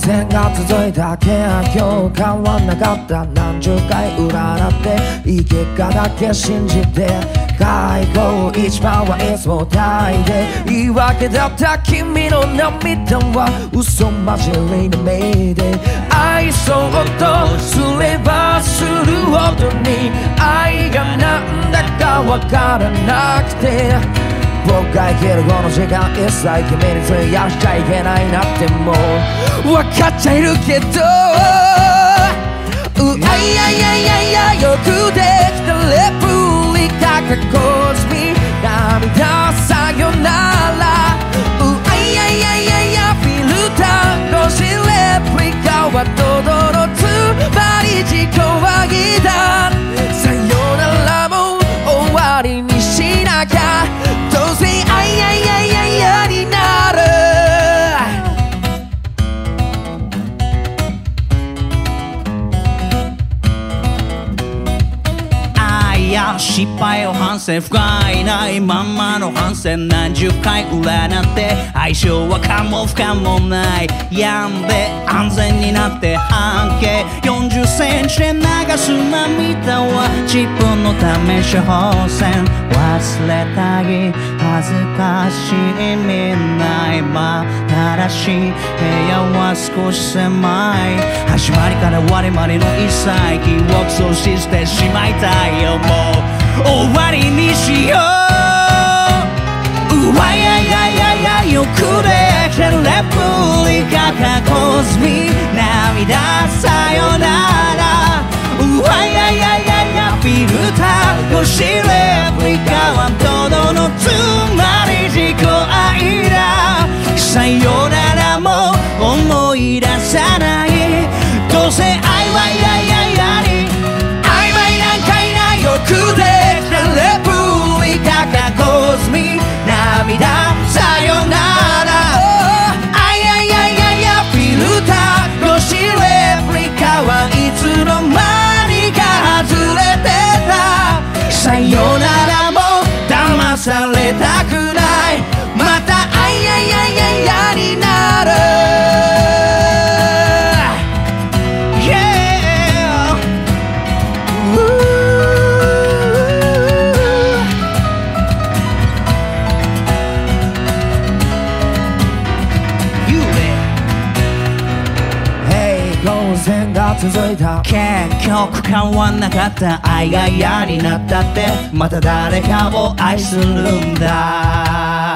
戦が続いたけや今日変わんなかった何十回占っていい結果だけ信じて開口一番はいつも大いで言い訳だった君の涙は嘘混じりの目で愛そうとすればするほどに愛がなんだかわからなくて僕が生きるこの時間一切君に費やしちゃいけないなってもう分かっちゃいるけど。うあいやいやいやいやよくできたレプリカがコスミ涙さ失敗を反省不甲斐ないまんまの反省何十回裏なんて相性はかも不可もない。やんで安全になって半径40センチで流す涙は自分のため処方箋。忘れたい恥ずかしいみんないただしい部屋は少し狭い。始まりから終わりまでの一切記憶喪失してしまいたいよ。もう終わりにしよう。うわいやいやいやいやよくできてるレプリカがコスミ。涙さよなら。うわいやいやいやいやフィルター越しレ挑戦が続いた。結局変わんなかった。愛が嫌になったって。また誰かを愛するんだ。